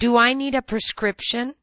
Do I need a prescription?